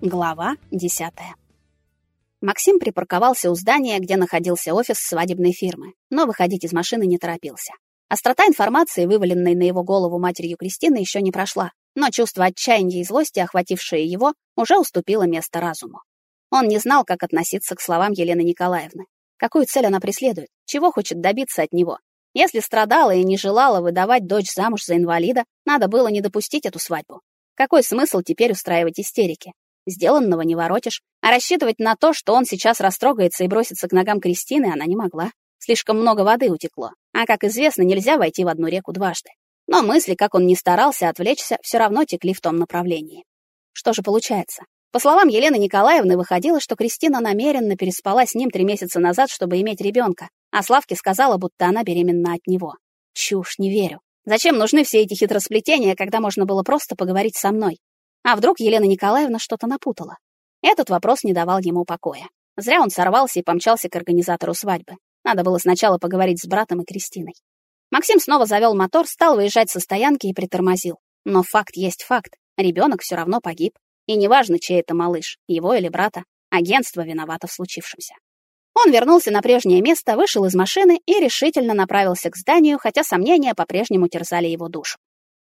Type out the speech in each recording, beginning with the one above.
Глава 10. Максим припарковался у здания, где находился офис свадебной фирмы, но выходить из машины не торопился. Острота информации, вываленной на его голову матерью Кристины, еще не прошла, но чувство отчаяния и злости, охватившее его, уже уступило место разуму. Он не знал, как относиться к словам Елены Николаевны. Какую цель она преследует? Чего хочет добиться от него? Если страдала и не желала выдавать дочь замуж за инвалида, надо было не допустить эту свадьбу. Какой смысл теперь устраивать истерики? Сделанного не воротишь, а рассчитывать на то, что он сейчас растрогается и бросится к ногам Кристины, она не могла. Слишком много воды утекло, а, как известно, нельзя войти в одну реку дважды. Но мысли, как он ни старался отвлечься, все равно текли в том направлении. Что же получается? По словам Елены Николаевны, выходило, что Кристина намеренно переспала с ним три месяца назад, чтобы иметь ребенка, а Славке сказала, будто она беременна от него. Чушь, не верю. Зачем нужны все эти хитросплетения, когда можно было просто поговорить со мной? А вдруг Елена Николаевна что-то напутала? Этот вопрос не давал ему покоя. Зря он сорвался и помчался к организатору свадьбы. Надо было сначала поговорить с братом и Кристиной. Максим снова завел мотор, стал выезжать со стоянки и притормозил. Но факт есть факт. Ребенок все равно погиб. И неважно, чей это малыш, его или брата, агентство виновато в случившемся. Он вернулся на прежнее место, вышел из машины и решительно направился к зданию, хотя сомнения по-прежнему терзали его душу.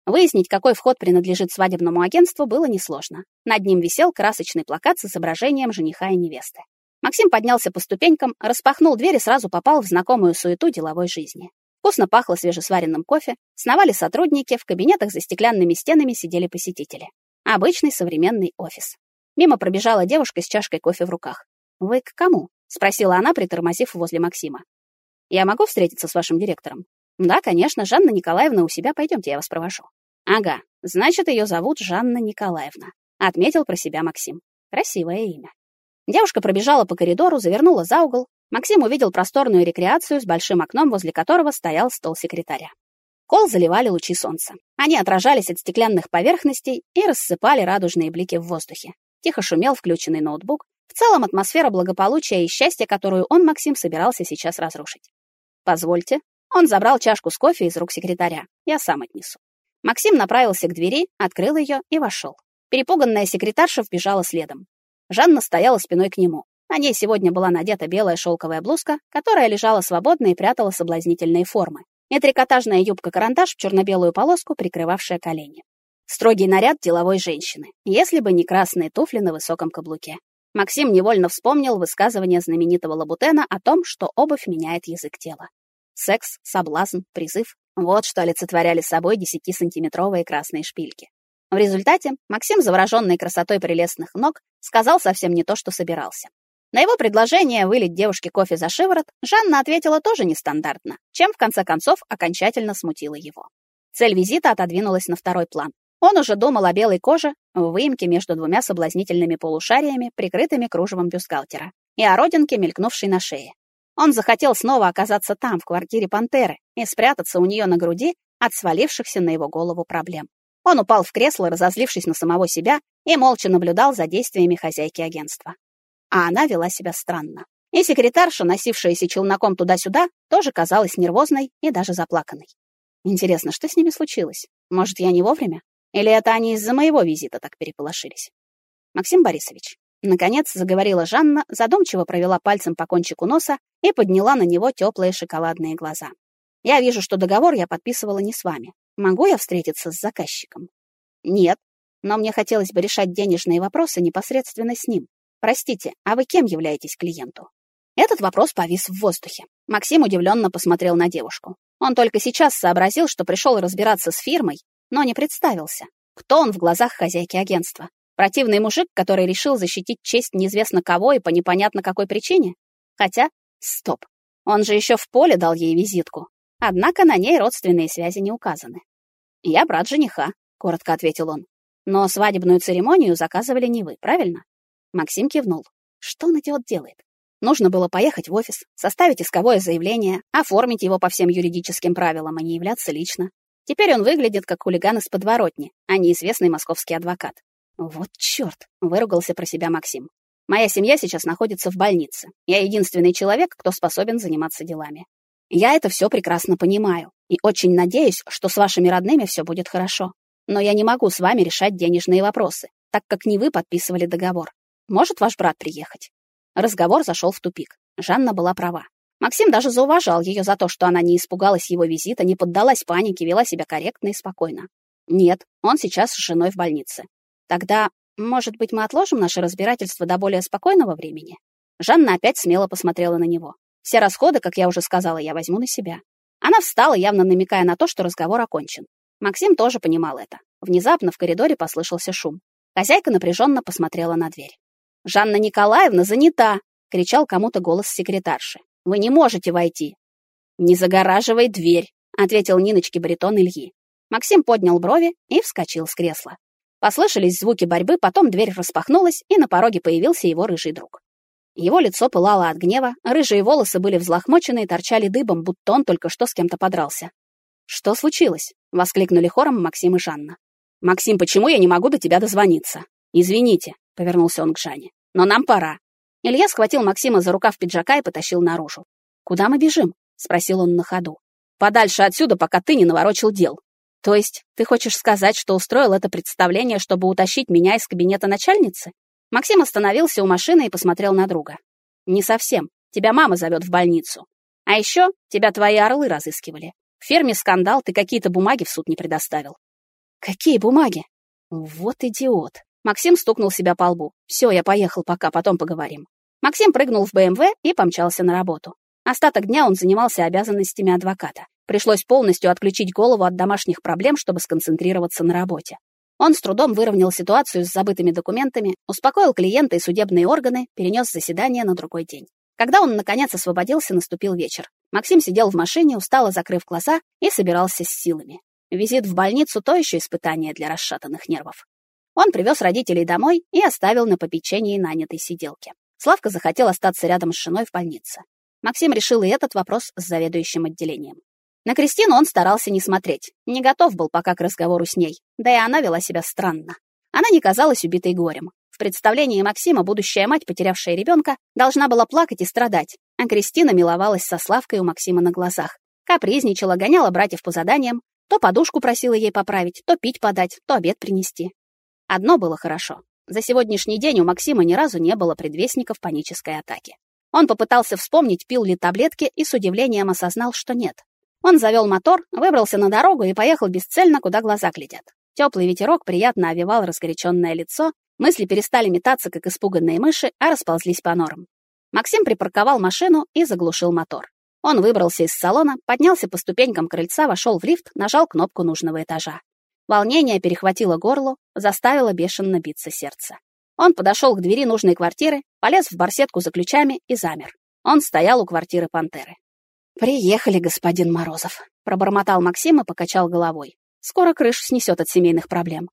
Выяснить, какой вход принадлежит свадебному агентству, было несложно. Над ним висел красочный плакат с изображением жениха и невесты. Максим поднялся по ступенькам, распахнул дверь и сразу попал в знакомую суету деловой жизни. Вкусно пахло свежесваренным кофе, сновали сотрудники, в кабинетах за стеклянными стенами сидели посетители. Обычный современный офис. Мимо пробежала девушка с чашкой кофе в руках. «Вы к кому?» — спросила она, притормозив возле Максима. «Я могу встретиться с вашим директором?» Да, конечно, Жанна Николаевна у себя, пойдемте, я вас провожу. Ага, значит, ее зовут Жанна Николаевна, отметил про себя Максим. Красивое имя. Девушка пробежала по коридору, завернула за угол. Максим увидел просторную рекреацию с большим окном, возле которого стоял стол секретаря. Кол заливали лучи солнца. Они отражались от стеклянных поверхностей и рассыпали радужные блики в воздухе. Тихо шумел включенный ноутбук. В целом атмосфера благополучия и счастья, которую он, Максим, собирался сейчас разрушить. «Позвольте», он забрал чашку с кофе из рук секретаря. Я сам отнесу. Максим направился к двери, открыл ее и вошел. Перепуганная секретарша вбежала следом. Жанна стояла спиной к нему. На ней сегодня была надета белая шелковая блузка, которая лежала свободно и прятала соблазнительные формы, и трикотажная юбка-карандаш в черно-белую полоску, прикрывавшая колени. Строгий наряд деловой женщины, если бы не красные туфли на высоком каблуке. Максим невольно вспомнил высказывание знаменитого Лабутена о том, что обувь меняет язык тела. Секс, соблазн, призыв — вот что олицетворяли собой десятисантиметровые красные шпильки. В результате Максим, завороженный красотой прелестных ног, сказал совсем не то, что собирался. На его предложение вылить девушке кофе за шиворот Жанна ответила тоже нестандартно, чем в конце концов окончательно смутила его. Цель визита отодвинулась на второй план. Он уже думал о белой коже в выемке между двумя соблазнительными полушариями, прикрытыми кружевом бюстгальтера, и о родинке, мелькнувшей на шее. Он захотел снова оказаться там, в квартире Пантеры, и спрятаться у нее на груди от свалившихся на его голову проблем. Он упал в кресло, разозлившись на самого себя, и молча наблюдал за действиями хозяйки агентства. А она вела себя странно. И секретарша, носившаяся челноком туда-сюда, тоже казалась нервозной и даже заплаканной. Интересно, что с ними случилось? Может, я не вовремя? Или это они из-за моего визита так переполошились? Максим Борисович, Наконец заговорила Жанна, задумчиво провела пальцем по кончику носа и подняла на него теплые шоколадные глаза. «Я вижу, что договор я подписывала не с вами. Могу я встретиться с заказчиком?» «Нет, но мне хотелось бы решать денежные вопросы непосредственно с ним. Простите, а вы кем являетесь клиенту?» Этот вопрос повис в воздухе. Максим удивленно посмотрел на девушку. Он только сейчас сообразил, что пришел разбираться с фирмой, но не представился. Кто он в глазах хозяйки агентства? Противный мужик, который решил защитить честь неизвестно кого и по непонятно какой причине? Хотя, стоп, он же еще в поле дал ей визитку. Однако на ней родственные связи не указаны. «Я брат жениха», — коротко ответил он. «Но свадебную церемонию заказывали не вы, правильно?» Максим кивнул. Что он идиот делает? Нужно было поехать в офис, составить исковое заявление, оформить его по всем юридическим правилам, а не являться лично. Теперь он выглядит как хулиган из подворотни, а не известный московский адвокат. Вот чёрт, выругался про себя Максим. Моя семья сейчас находится в больнице. Я единственный человек, кто способен заниматься делами. Я это все прекрасно понимаю и очень надеюсь, что с вашими родными все будет хорошо. Но я не могу с вами решать денежные вопросы. так как не вы подписывали договор. Может ваш брат приехать?» Разговор зашел в тупик. Жанна была права. Максим даже зауважал ее за то, что она не испугалась его визита, не поддалась панике, вела себя корректно и спокойно. Нет, он сейчас с женой в больнице. Тогда, может быть, мы отложим наше разбирательство до более спокойного времени? Жанна опять смело посмотрела на него. Все расходы, как я уже сказала, я возьму на себя. Она встала, явно намекая на то, что разговор окончен. Максим тоже понимал это. Внезапно в коридоре послышался шум. Хозяйка напряженно посмотрела на дверь. «Жанна Николаевна занята!» — кричал кому-то голос секретарши. «Вы не можете войти!» «Не загораживай дверь!» — ответил Ниночке баритон Ильи. Максим поднял брови и вскочил с кресла. Послышались звуки борьбы, потом дверь распахнулась, и на пороге появился его рыжий друг. Его лицо пылало от гнева, рыжие волосы были взлохмочены и торчали дыбом, будто он только что с кем-то подрался. «Что случилось?» — воскликнули хором Максим и Жанна. «Максим, почему я не могу до тебя дозвониться?» «Извините», — повернулся он к Жанне. «Но нам пора». Илья схватил Максима за рукав пиджака и потащил наружу. «Куда мы бежим?» — спросил он на ходу. «Подальше отсюда, пока ты не наворочил дел». «То есть ты хочешь сказать, что устроил это представление, чтобы утащить меня из кабинета начальницы?» Максим остановился у машины и посмотрел на друга. «Не совсем. Тебя мама зовет в больницу. А еще тебя твои орлы разыскивали. В ферме скандал, ты какие-то бумаги в суд не предоставил». «Какие бумаги?» «Вот идиот». Максим стукнул себя по лбу. «Все, я поехал пока, потом поговорим». Максим прыгнул в БМВ и помчался на работу. Остаток дня он занимался обязанностями адвоката. Пришлось полностью отключить голову от домашних проблем, чтобы сконцентрироваться на работе. Он с трудом выровнял ситуацию с забытыми документами, успокоил клиента и судебные органы, перенес заседание на другой день. Когда он, наконец, освободился, наступил вечер. Максим сидел в машине, устало закрыв глаза, и собирался с силами. Визит в больницу — то еще испытание для расшатанных нервов. Он привез родителей домой и оставил на попечении нанятой сиделки. Славка захотел остаться рядом с женой в больнице. Максим решил и этот вопрос с заведующим отделением. На Кристину он старался не смотреть, не готов был пока к разговору с ней, да и она вела себя странно. Она не казалась убитой горем. В представлении Максима будущая мать, потерявшая ребенка, должна была плакать и страдать, а Кристина миловалась со Славкой у Максима на глазах. Капризничала, гоняла братьев по заданиям, то подушку просила ей поправить, то пить подать, то обед принести. Одно было хорошо. За сегодняшний день у Максима ни разу не было предвестников панической атаки. Он попытался вспомнить, пил ли таблетки, и с удивлением осознал, что нет. Он завел мотор, выбрался на дорогу и поехал бесцельно, куда глаза глядят. Теплый ветерок приятно овевал разгоряченное лицо, мысли перестали метаться, как испуганные мыши, а расползлись по норам. Максим припарковал машину и заглушил мотор. Он выбрался из салона, поднялся по ступенькам крыльца, вошел в лифт, нажал кнопку нужного этажа. Волнение перехватило горло, заставило бешено биться сердце. Он подошел к двери нужной квартиры, полез в барсетку за ключами и замер. Он стоял у квартиры пантеры. «Приехали, господин Морозов», — пробормотал Максим и покачал головой. «Скоро крышу снесет от семейных проблем».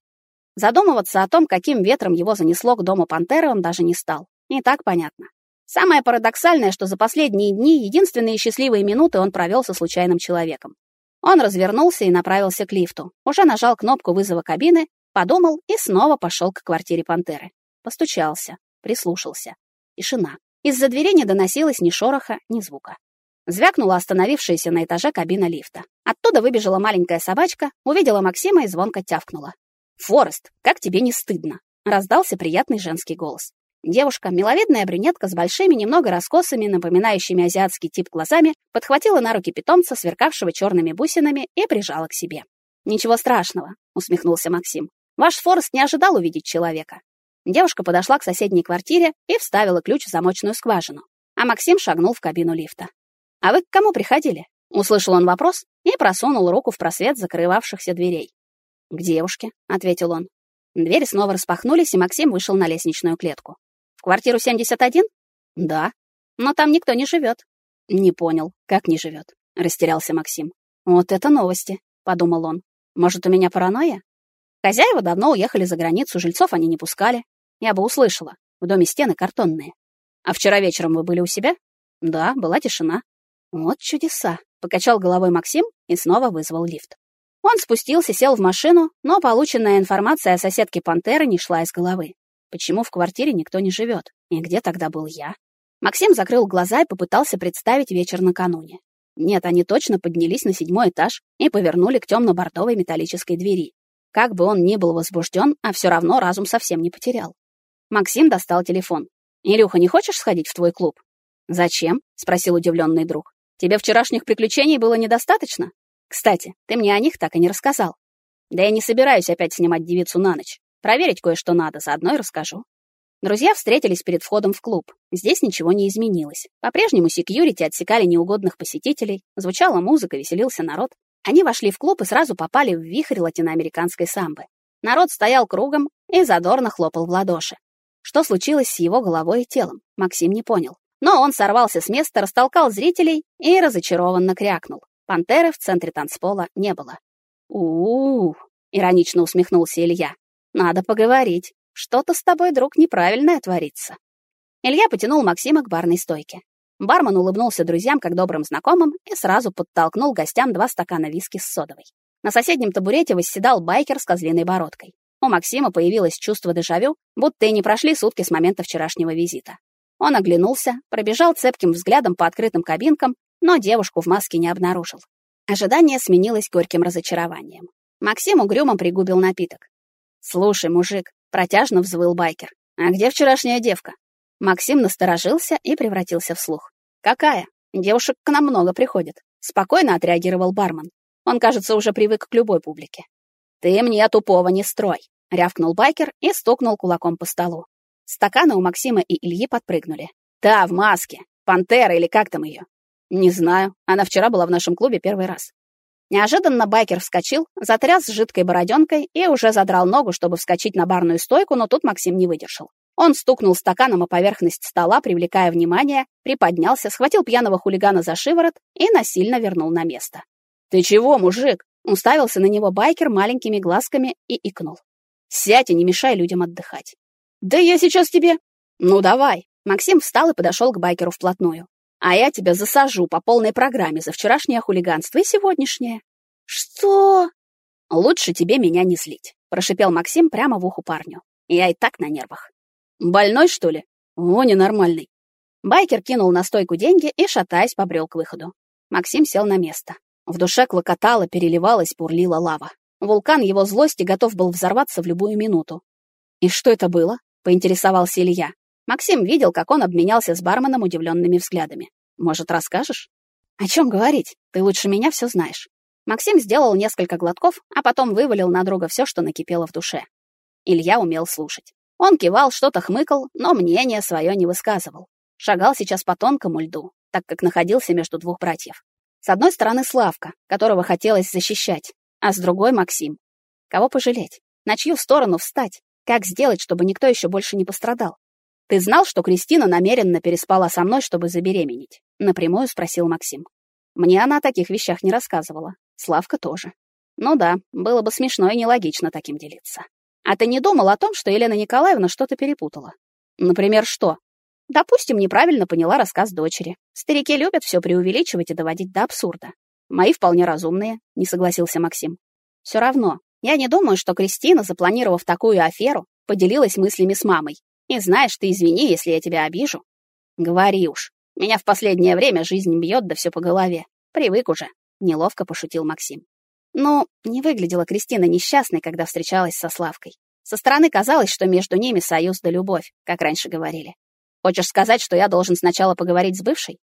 Задумываться о том, каким ветром его занесло к дому пантеры, он даже не стал. И так понятно. Самое парадоксальное, что за последние дни единственные счастливые минуты он провел со случайным человеком. Он развернулся и направился к лифту. Уже нажал кнопку вызова кабины, подумал и снова пошел к квартире пантеры. Постучался, прислушался. Тишина. Из-за двери не доносилось ни шороха, ни звука. Звякнула остановившаяся на этаже кабина лифта. Оттуда выбежала маленькая собачка, увидела Максима и звонко тявкнула. «Форест, как тебе не стыдно?» — раздался приятный женский голос. Девушка, миловидная брюнетка с большими, немного раскосыми, напоминающими азиатский тип глазами, подхватила на руки питомца, сверкавшего черными бусинами, и прижала к себе. «Ничего страшного», — усмехнулся Максим. «Ваш Форест не ожидал увидеть человека». Девушка подошла к соседней квартире и вставила ключ в замочную скважину, а Максим шагнул в кабину лифта. «А вы к кому приходили?» Услышал он вопрос и просунул руку в просвет закрывавшихся дверей. «К девушке», — ответил он. Двери снова распахнулись, и Максим вышел на лестничную клетку. «В квартиру 71?» «Да». «Но там никто не живет». «Не понял, как не живет?» — растерялся Максим. «Вот это новости», — подумал он. «Может, у меня паранойя?» Хозяева давно уехали за границу, жильцов они не пускали. Я бы услышала. В доме стены картонные. «А вчера вечером вы были у себя?» «Да, была тишина. Вот чудеса, покачал головой Максим и снова вызвал лифт. Он спустился, сел в машину, но полученная информация о соседке Пантеры не шла из головы. Почему в квартире никто не живет? И где тогда был я? Максим закрыл глаза и попытался представить вечер накануне. Нет, они точно поднялись на седьмой этаж и повернули к темно-бордовой металлической двери. Как бы он ни был возбужден, а все равно разум совсем не потерял. Максим достал телефон. «Илюха, не хочешь сходить в твой клуб?» «Зачем?» — спросил удивленный друг. «Тебе вчерашних приключений было недостаточно? Кстати, ты мне о них так и не рассказал. Да я не собираюсь опять снимать девицу на ночь. Проверить кое-что надо, заодно и расскажу». Друзья встретились перед входом в клуб. Здесь ничего не изменилось. По-прежнему секьюрити отсекали неугодных посетителей, звучала музыка, веселился народ. Они вошли в клуб и сразу попали в вихрь латиноамериканской самбы. Народ стоял кругом и задорно хлопал в ладоши. Что случилось с его головой и телом, Максим не понял. Но он сорвался с места, растолкал зрителей и разочарованно крякнул. Пантеры в центре танцпола не было. у, -у, -у иронично усмехнулся Илья. «Надо поговорить. Что-то с тобой, друг, неправильное творится». Илья потянул Максима к барной стойке. Бармен улыбнулся друзьям как добрым знакомым и сразу подтолкнул гостям два стакана виски с содовой. На соседнем табурете восседал байкер с козлиной бородкой. У Максима появилось чувство дежавю, будто и не прошли сутки с момента вчерашнего визита. Он оглянулся, пробежал цепким взглядом по открытым кабинкам, но девушку в маске не обнаружил. Ожидание сменилось горьким разочарованием. Максим угрюмо пригубил напиток. «Слушай, мужик», — протяжно взвыл байкер, «а где вчерашняя девка?» Максим насторожился и превратился в слух. «Какая? Девушек к нам много приходит», — спокойно отреагировал бармен. Он, кажется, уже привык к любой публике. «Ты мне тупого не строй», — рявкнул байкер и стукнул кулаком по столу. Стаканы у Максима и Ильи подпрыгнули. «Та, в маске. Пантера или как там ее?» «Не знаю. Она вчера была в нашем клубе первый раз». Неожиданно байкер вскочил, затряс жидкой бороденкой и уже задрал ногу, чтобы вскочить на барную стойку, но тут Максим не выдержал. Он стукнул стаканом о поверхность стола, привлекая внимание, приподнялся, схватил пьяного хулигана за шиворот и насильно вернул на место. «Ты чего, мужик?» Уставился на него байкер маленькими глазками и икнул. «Сядь и не мешай людям отдыхать». «Да я сейчас тебе...» «Ну давай». Максим встал и подошел к байкеру вплотную. «А я тебя засажу по полной программе за вчерашнее хулиганство и сегодняшнее». «Что?» «Лучше тебе меня не злить», — прошипел Максим прямо в уху парню. «Я и так на нервах». Больной, что ли? О, ненормальный. Байкер кинул на стойку деньги и, шатаясь, побрел к выходу. Максим сел на место. В душе клокотала, переливалась, бурлила лава. Вулкан его злости готов был взорваться в любую минуту. «И что это было?» — поинтересовался Илья. Максим видел, как он обменялся с барменом удивленными взглядами. «Может, расскажешь?» «О чем говорить? Ты лучше меня все знаешь». Максим сделал несколько глотков, а потом вывалил на друга все, что накипело в душе. Илья умел слушать. Он кивал, что-то хмыкал, но мнение свое не высказывал. Шагал сейчас по тонкому льду, так как находился между двух братьев. С одной стороны Славка, которого хотелось защищать, а с другой Максим. Кого пожалеть? На чью сторону встать? Как сделать, чтобы никто еще больше не пострадал? Ты знал, что Кристина намеренно переспала со мной, чтобы забеременеть? Напрямую спросил Максим. Мне она о таких вещах не рассказывала. Славка тоже. Ну да, было бы смешно и нелогично таким делиться. А ты не думал о том, что Елена Николаевна что-то перепутала? Например, что? Допустим, неправильно поняла рассказ дочери. Старики любят все преувеличивать и доводить до абсурда. Мои вполне разумные, не согласился Максим. Все равно, я не думаю, что Кристина, запланировав такую аферу, поделилась мыслями с мамой. И знаешь, ты извини, если я тебя обижу. Говори уж. Меня в последнее время жизнь бьет, да все по голове. Привык уже, неловко пошутил Максим. Но не выглядела Кристина несчастной, когда встречалась со Славкой. Со стороны казалось, что между ними союз да любовь, как раньше говорили. Хочешь сказать, что я должен сначала поговорить с бывшей?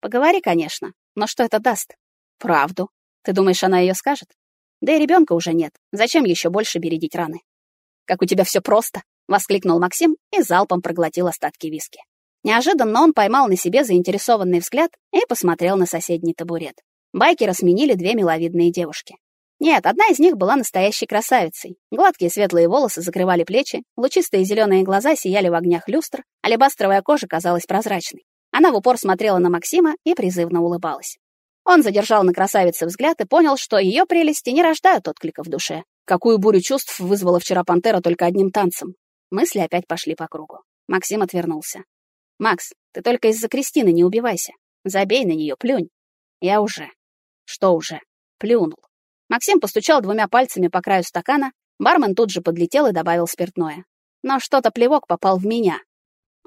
Поговори, конечно, но что это даст? Правду. Ты думаешь, она ее скажет? Да и ребенка уже нет. Зачем еще больше бередить раны? Как у тебя все просто, воскликнул Максим и залпом проглотил остатки виски. Неожиданно он поймал на себе заинтересованный взгляд и посмотрел на соседний табурет. Байкера сменили две миловидные девушки. Нет, одна из них была настоящей красавицей. Гладкие светлые волосы закрывали плечи, лучистые зеленые глаза сияли в огнях люстр, алебастровая кожа казалась прозрачной. Она в упор смотрела на Максима и призывно улыбалась. Он задержал на красавице взгляд и понял, что ее прелести не рождают отклика в душе. Какую бурю чувств вызвала вчера пантера только одним танцем. Мысли опять пошли по кругу. Максим отвернулся. «Макс, ты только из-за Кристины не убивайся. Забей на нее, плюнь». «Я уже». «Что уже?» «Плюнул». Максим постучал двумя пальцами по краю стакана, бармен тут же подлетел и добавил спиртное. Но что-то плевок попал в меня.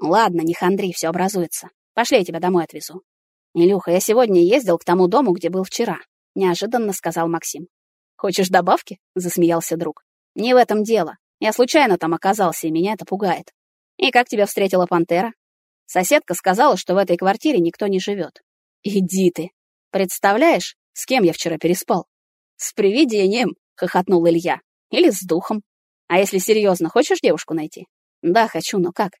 Ладно, не хандри, все образуется. Пошли, я тебя домой отвезу. Илюха, я сегодня ездил к тому дому, где был вчера, неожиданно сказал Максим. Хочешь добавки? засмеялся друг. Не в этом дело. Я случайно там оказался, и меня это пугает. И как тебя встретила пантера? Соседка сказала, что в этой квартире никто не живет. Иди ты. Представляешь, с кем я вчера переспал? С привидением, хохотнул Илья. Или с духом. А если серьезно, хочешь девушку найти? Да, хочу, но как?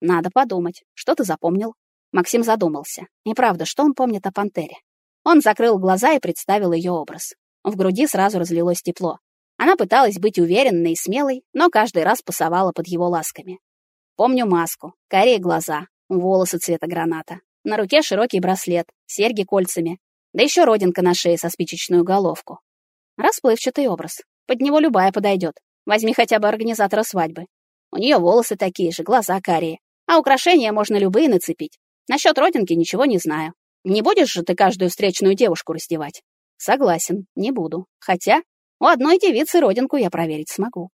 Надо подумать. Что ты запомнил? Максим задумался. И правда, что он помнит о пантере? Он закрыл глаза и представил ее образ. В груди сразу разлилось тепло. Она пыталась быть уверенной и смелой, но каждый раз пасовала под его ласками. Помню маску, карие глаза, волосы цвета граната. На руке широкий браслет, серьги кольцами, да еще родинка на шее со спичечную головку. Расплывчатый образ. Под него любая подойдет. Возьми хотя бы организатора свадьбы. У нее волосы такие же, глаза карие. А украшения можно любые нацепить. Насчет родинки ничего не знаю. Не будешь же ты каждую встречную девушку раздевать? Согласен, не буду. Хотя у одной девицы родинку я проверить смогу.